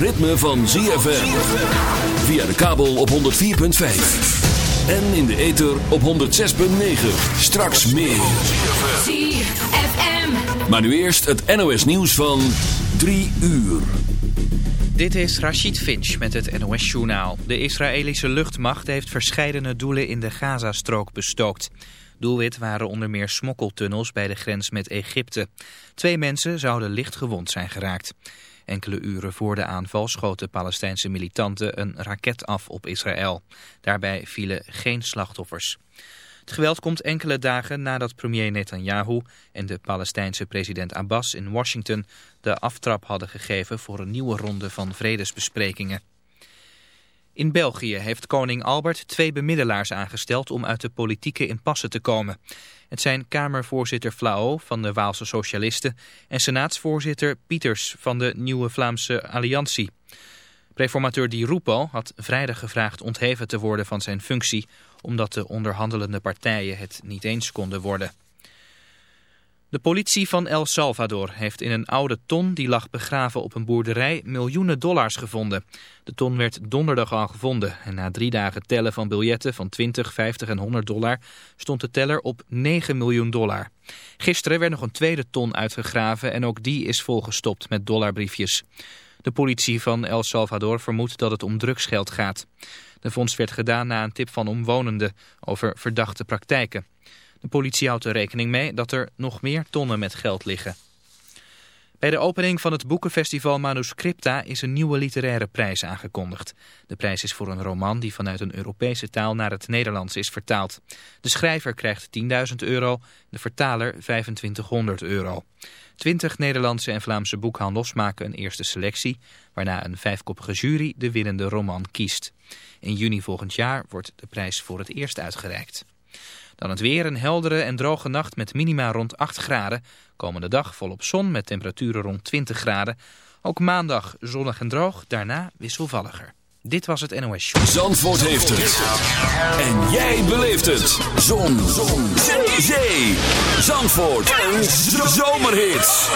ritme van ZFM. Via de kabel op 104.5. En in de ether op 106.9. Straks meer. ZFM. Maar nu eerst het NOS nieuws van 3 uur. Dit is Rashid Finch met het NOS-journaal. De Israëlische luchtmacht heeft verscheidene doelen in de Gazastrook bestookt. Doelwit waren onder meer smokkeltunnels bij de grens met Egypte. Twee mensen zouden licht gewond zijn geraakt. Enkele uren voor de aanval schoten Palestijnse militanten een raket af op Israël. Daarbij vielen geen slachtoffers. Het geweld komt enkele dagen nadat premier Netanyahu en de Palestijnse president Abbas in Washington de aftrap hadden gegeven voor een nieuwe ronde van vredesbesprekingen. In België heeft koning Albert twee bemiddelaars aangesteld om uit de politieke impasse te komen. Het zijn Kamervoorzitter Flao van de Waalse Socialisten en Senaatsvoorzitter Pieters van de Nieuwe Vlaamse Alliantie. Reformateur Di Rupo had vrijdag gevraagd ontheven te worden van zijn functie, omdat de onderhandelende partijen het niet eens konden worden. De politie van El Salvador heeft in een oude ton die lag begraven op een boerderij miljoenen dollars gevonden. De ton werd donderdag al gevonden en na drie dagen tellen van biljetten van 20, 50 en 100 dollar stond de teller op 9 miljoen dollar. Gisteren werd nog een tweede ton uitgegraven en ook die is volgestopt met dollarbriefjes. De politie van El Salvador vermoedt dat het om drugsgeld gaat. De vondst werd gedaan na een tip van omwonenden over verdachte praktijken. De politie houdt er rekening mee dat er nog meer tonnen met geld liggen. Bij de opening van het boekenfestival Manuscripta is een nieuwe literaire prijs aangekondigd. De prijs is voor een roman die vanuit een Europese taal naar het Nederlands is vertaald. De schrijver krijgt 10.000 euro, de vertaler 2500 euro. Twintig Nederlandse en Vlaamse boekhandels maken een eerste selectie, waarna een vijfkoppige jury de winnende roman kiest. In juni volgend jaar wordt de prijs voor het eerst uitgereikt. Dan het weer, een heldere en droge nacht met minima rond 8 graden. Komende dag volop zon met temperaturen rond 20 graden. Ook maandag zonnig en droog, daarna wisselvalliger. Dit was het NOS Show. Zandvoort heeft het. En jij beleeft het. Zon. Zon. Zee. Zee. Zandvoort. Een zomerhit.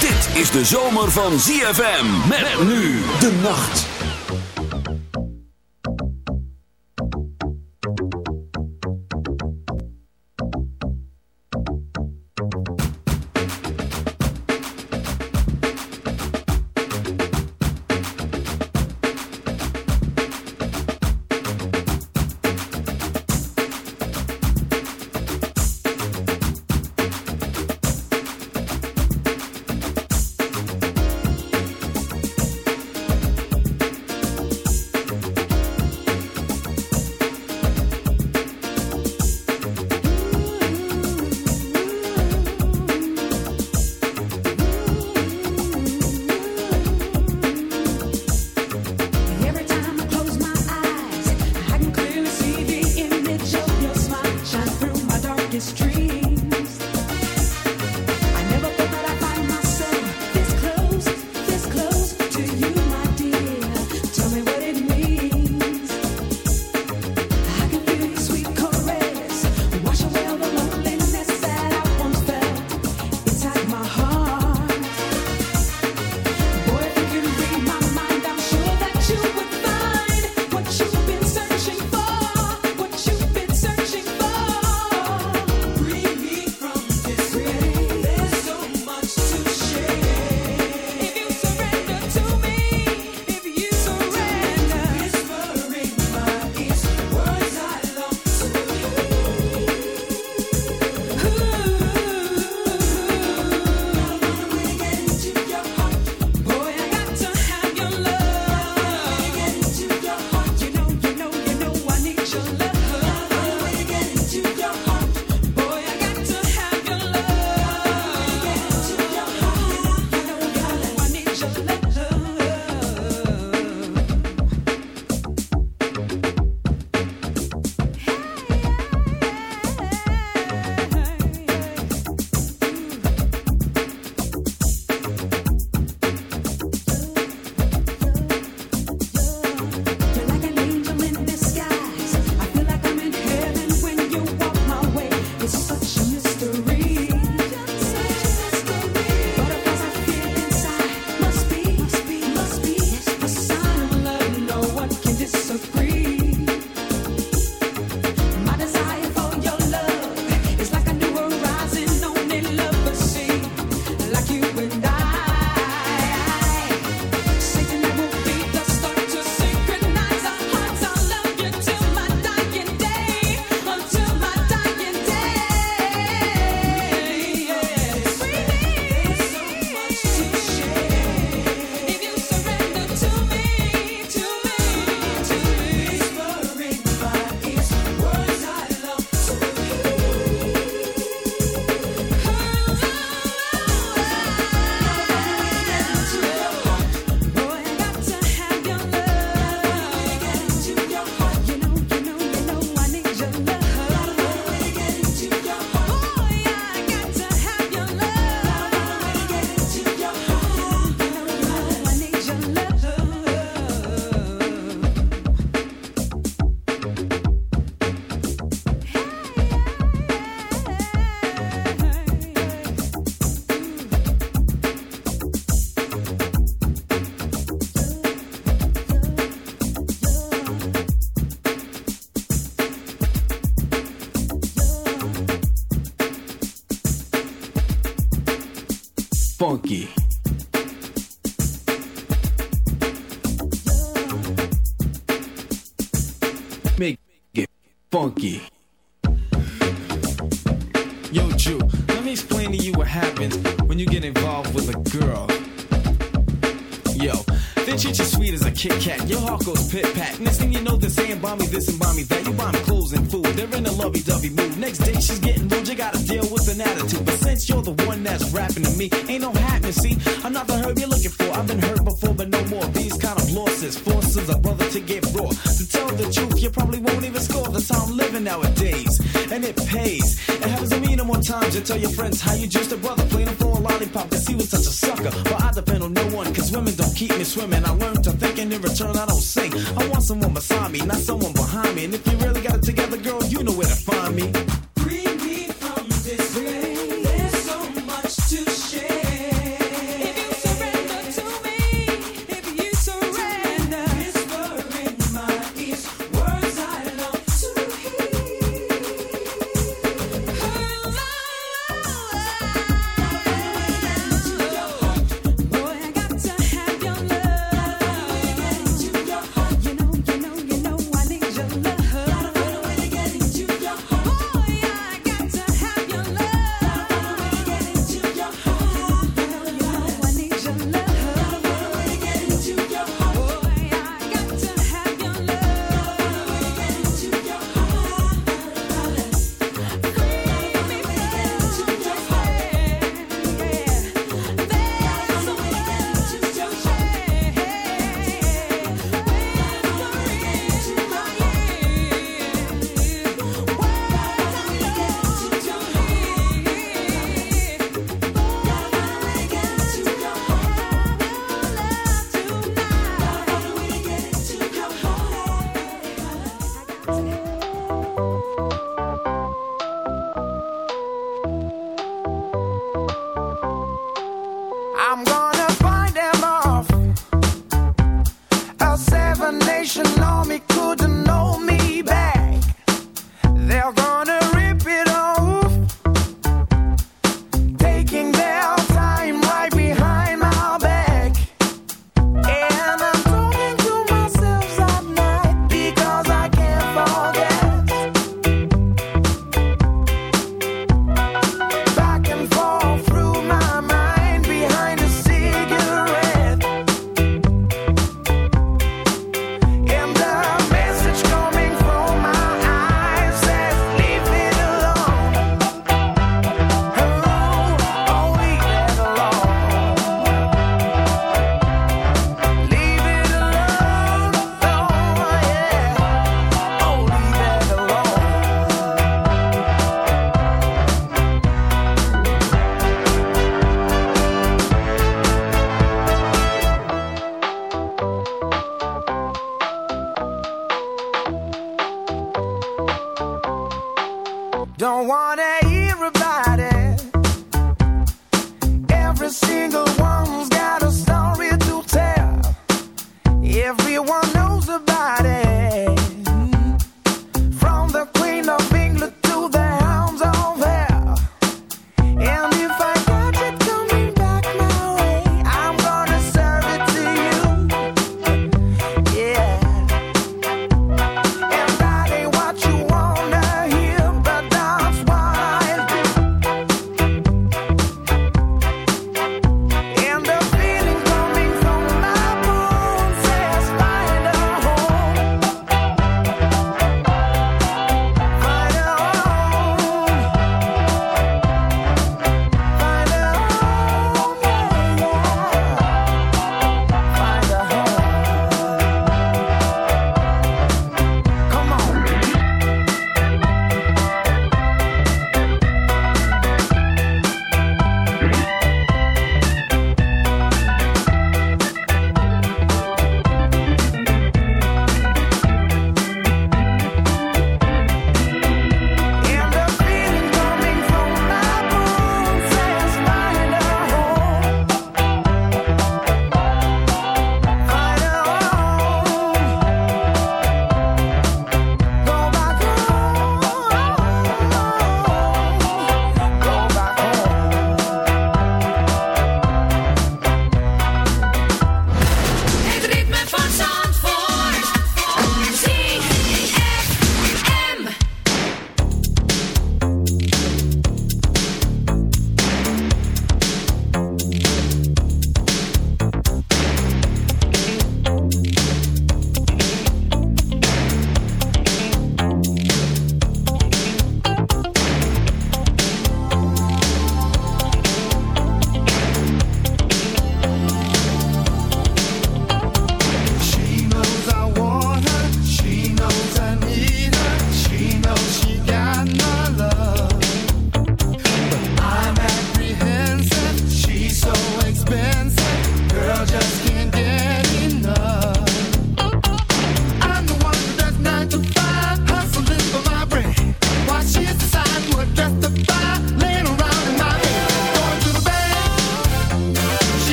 Dit is de zomer van ZFM. Met nu de nacht.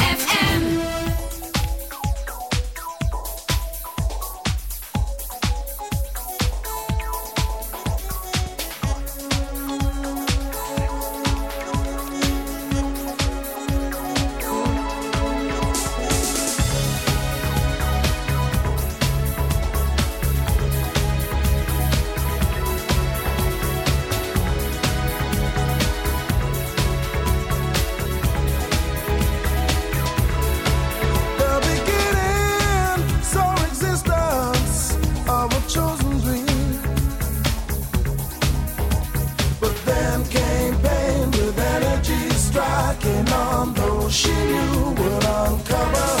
Hold on, though she knew would uncover.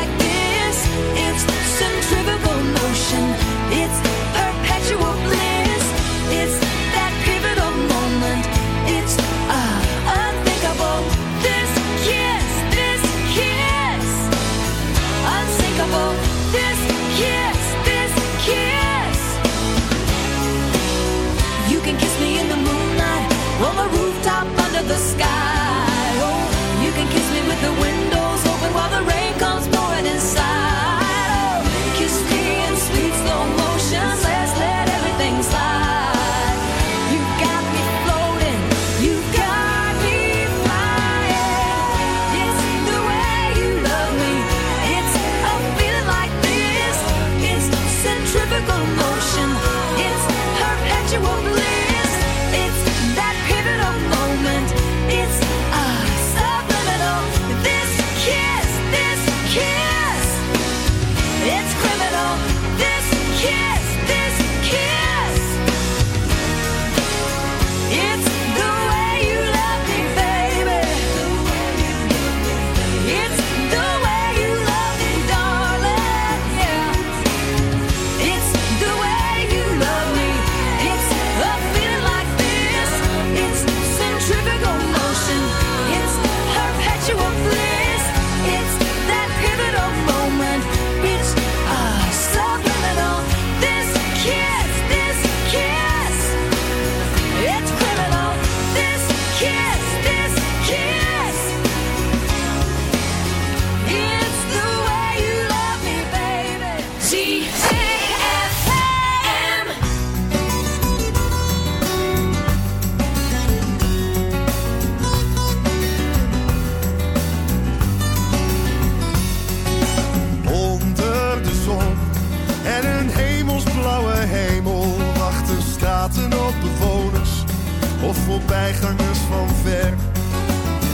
voorbijgangers van ver.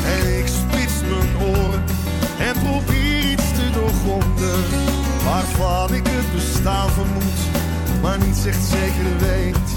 En ik spits mijn oren en probeer iets te doorgronden waarvan ik het bestaan vermoed, maar niet echt zeker weet.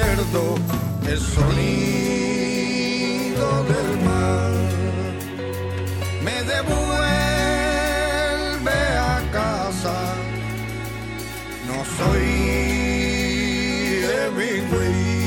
pierdo el sonido del mar. Me devuelve a casa. No soy de mi Hemingway.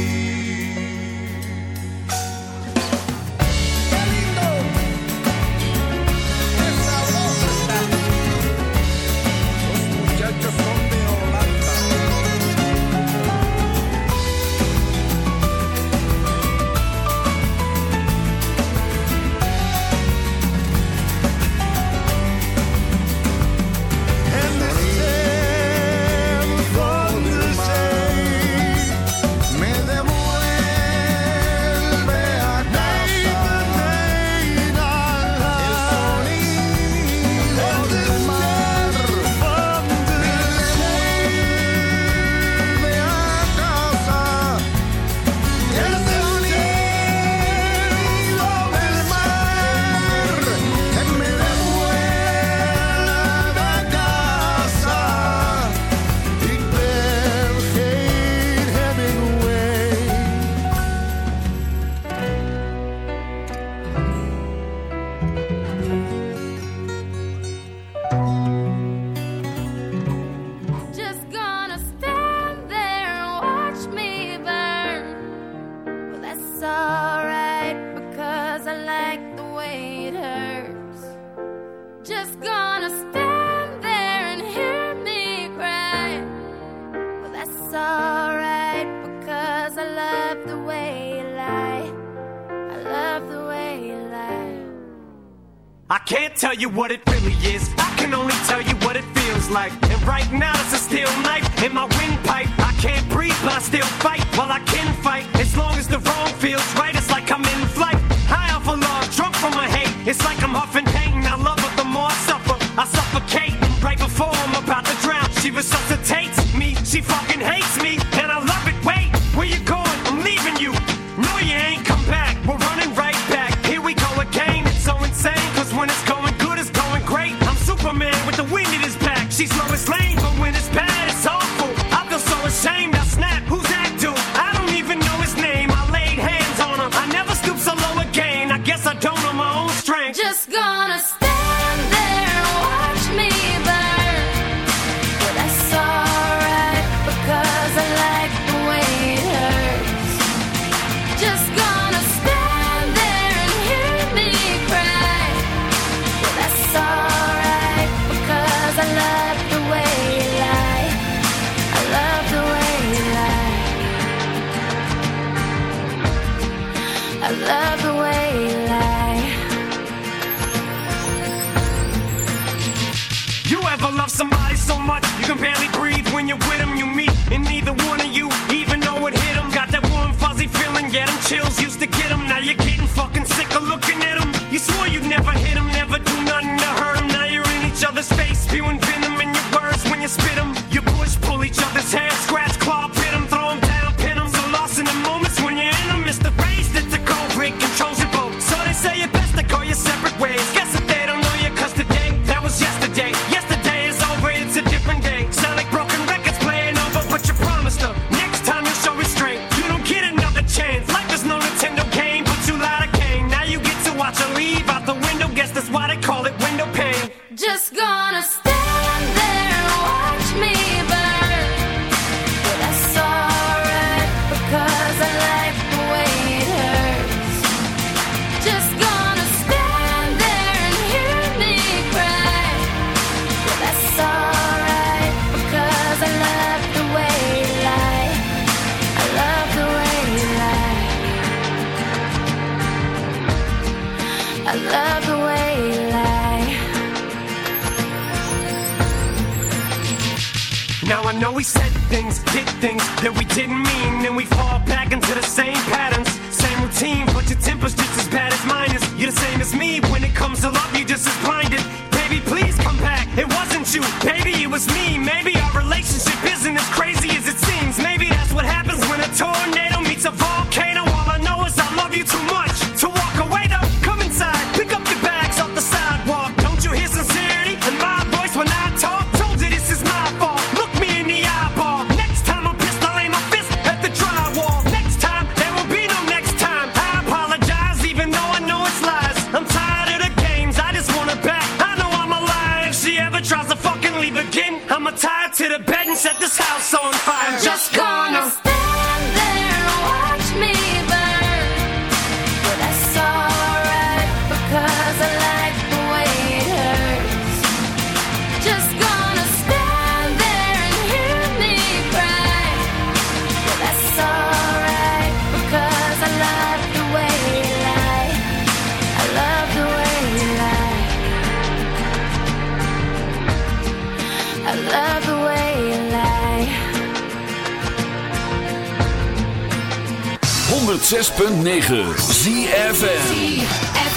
ZFM.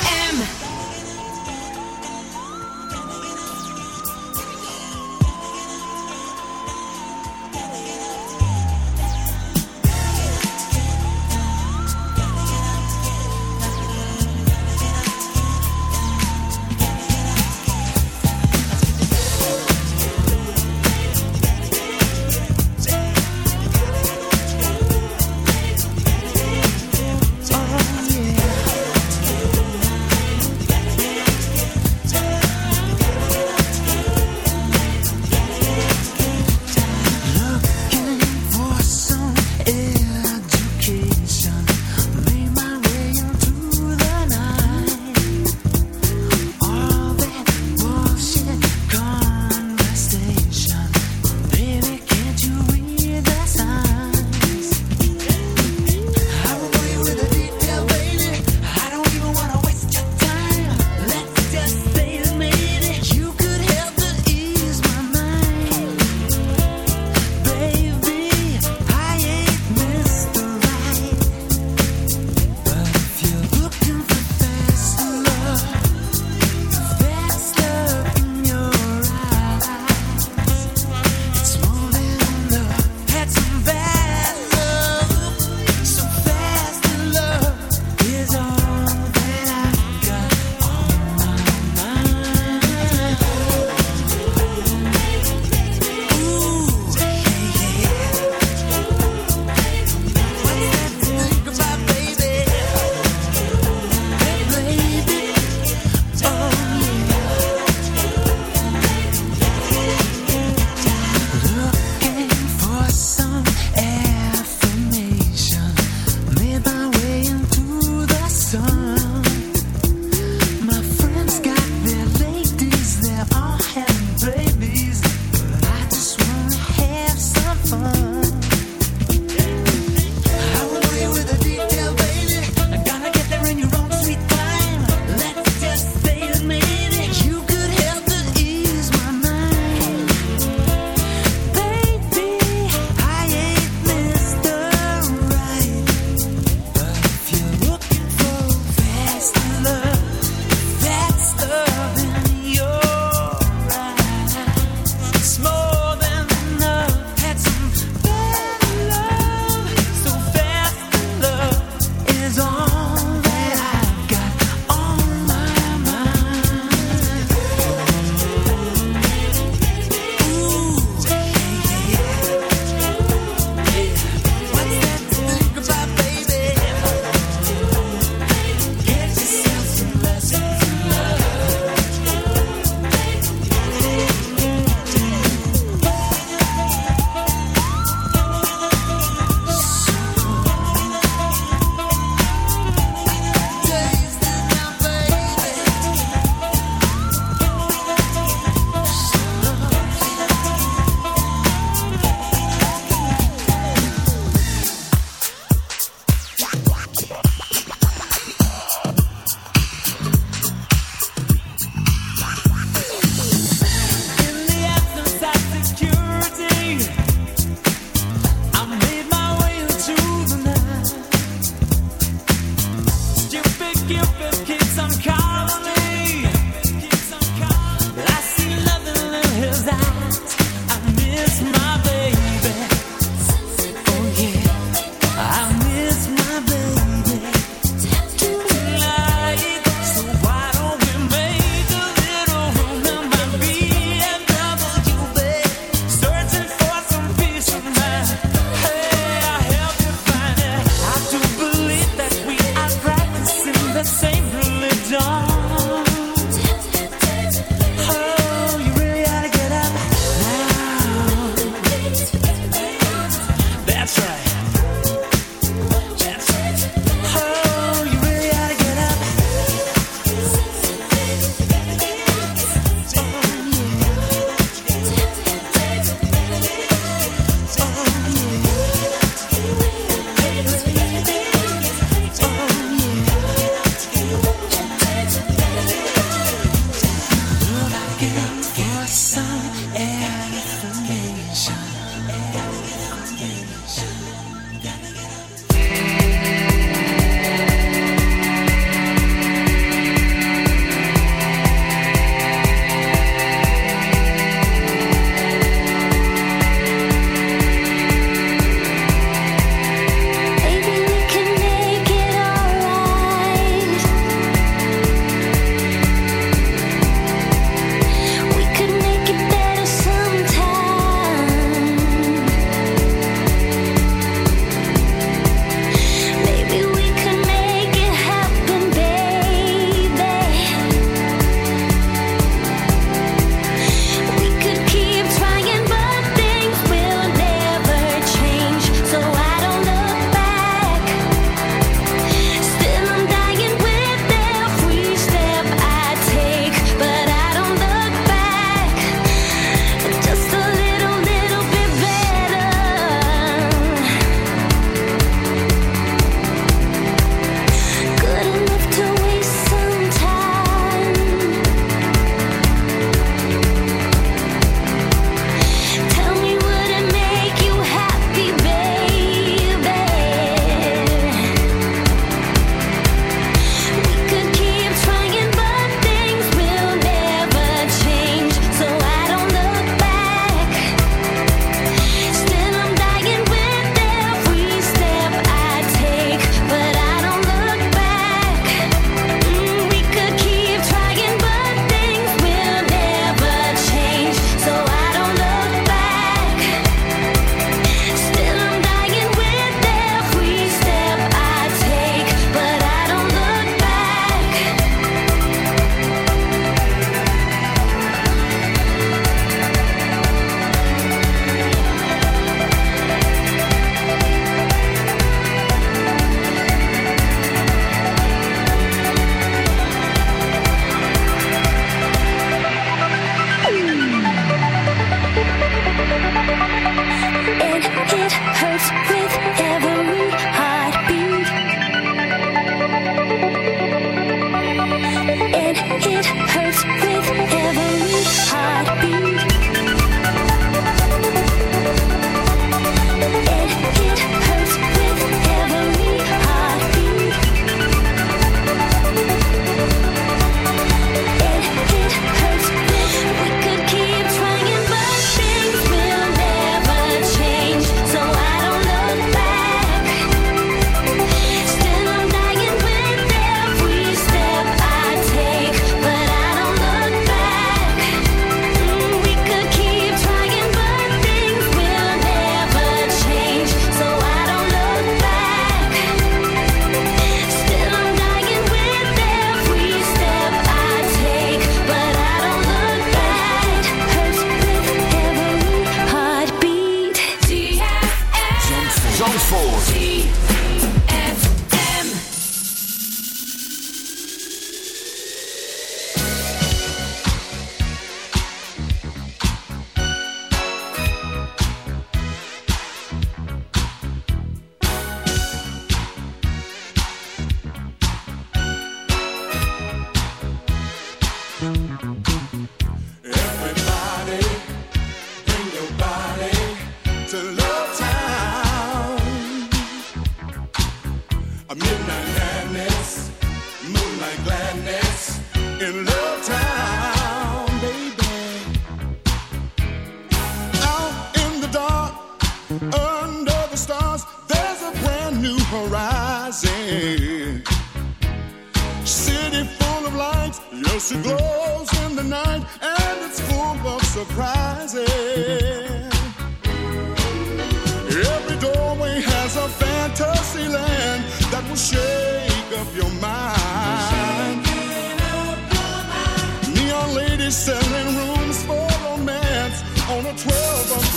skip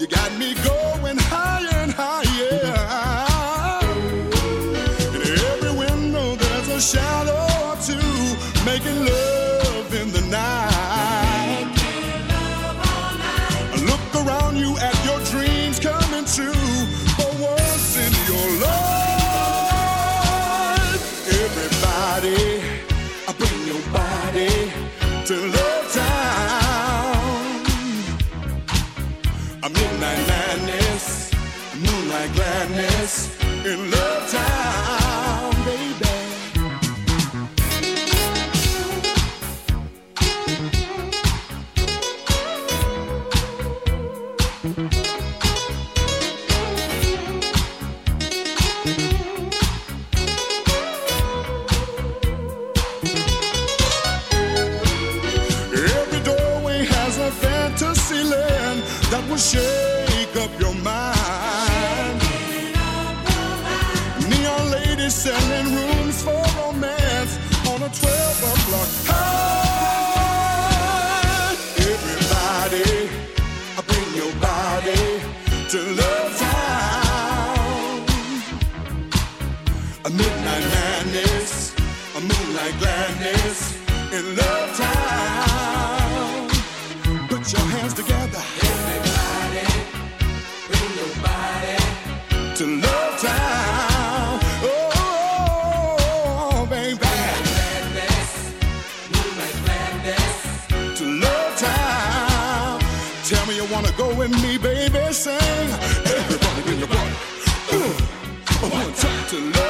You got me going high and high. in love. a midnight madness, a moonlight gladness in love time. Put your hands together, everybody, bring your body to love time. Oh, oh baby, moonlight gladness, moonlight gladness to love time. Tell me you wanna go with me, baby, sing. Everybody, bring your body. Ooh. One time to love.